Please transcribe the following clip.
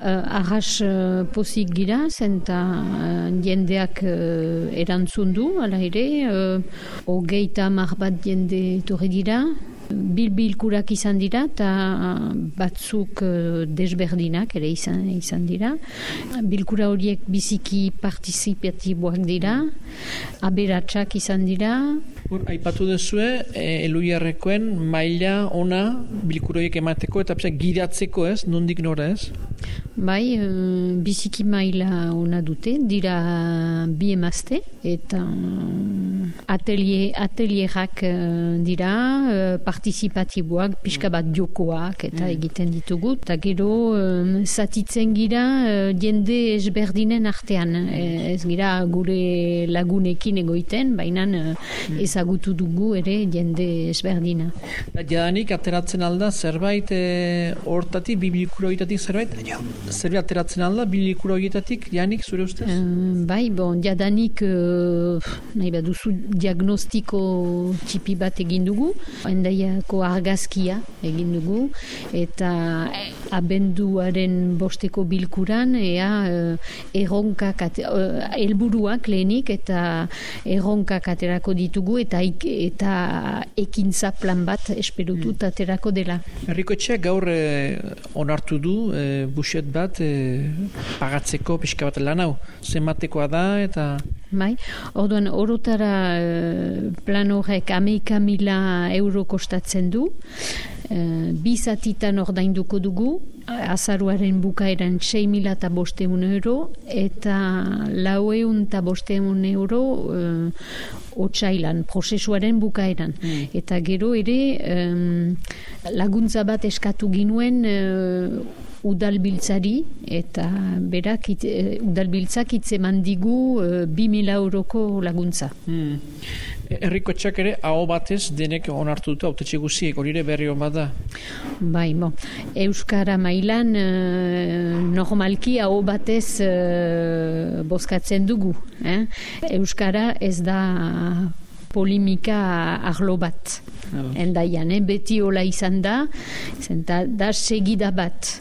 Uh, arras uh, pozik gira, zenta uh, jendeak uh, erantzun du, ala ere, uh, hogeita mar bat jende torre dira, bilbilkurak izan dira eta batzuk uh, desberdinak ere izan, izan dira. Bilkura horiek biziki partizipatiboak dira, aberatsak izan dira. Hor, aipatu duzue, e, eluiarrekoen maila ona bilkuroiek emateko eta pisa, giratzeko ez, nondik nora ez? Bai, uh, biziki maila ona dute, dira bi emazte eta atelier, atelierak dira, uh, partizipatiboak, pixka bat jokoak eta mm. egiten ditugu. Eta gero, um, zatitzen gira uh, jende ezberdinen artean. E, ez gira gure lagunekin egoiten, baina uh, mm. ezagutu dugu ere jende ezberdina. Jadanik ateratzen alda zerbait hortatik, e, biblikuroitatik zerbait? Zerbait ateratzen alda biblikuroitatik, janik zure ustez? Uh, bai, bon, jadanik uh, nahi bat duzu diagnostiko txipi bat egin dugu. Endaiako argazkia egin dugu eta abenduaren bosteko bilkuran ea uh, erronkak uh, elburuak lehenik eta erronkak aterako ditugu eta eta ekintza plan bat esperutut mm. aterako dela. Herriko gaur onartu du buset bat pagatzeko pixka bat lan hau. Zenbatekoa da eta... Bai, orduan orotara plan horrek ameika mila euro kostatzen du. Uh, bizatitan ordainduko dugu, azaruaren bukaeran 6 mila eta bosteun euro, eta laueun eta bosteun euro uh, otxailan, prozesuaren bukaeran. Mm. Eta gero ere um, laguntza bat eskatu ginuen uh, udalbiltzari eta berak it, uh, udalbiltzak itzeman digu uh, 2000 euroko laguntza. Hmm. Erriko txak ere, hau batez denek onartu dute, hau guziek, hori ere berri hon bada? Bai, bo. Euskara mailan, uh, normalki hau batez uh, bozkatzen dugu. Eh? Euskara ez da polimika arlo bat. Ah, Endaian, eh? beti hola izan da, zenta da segida bat.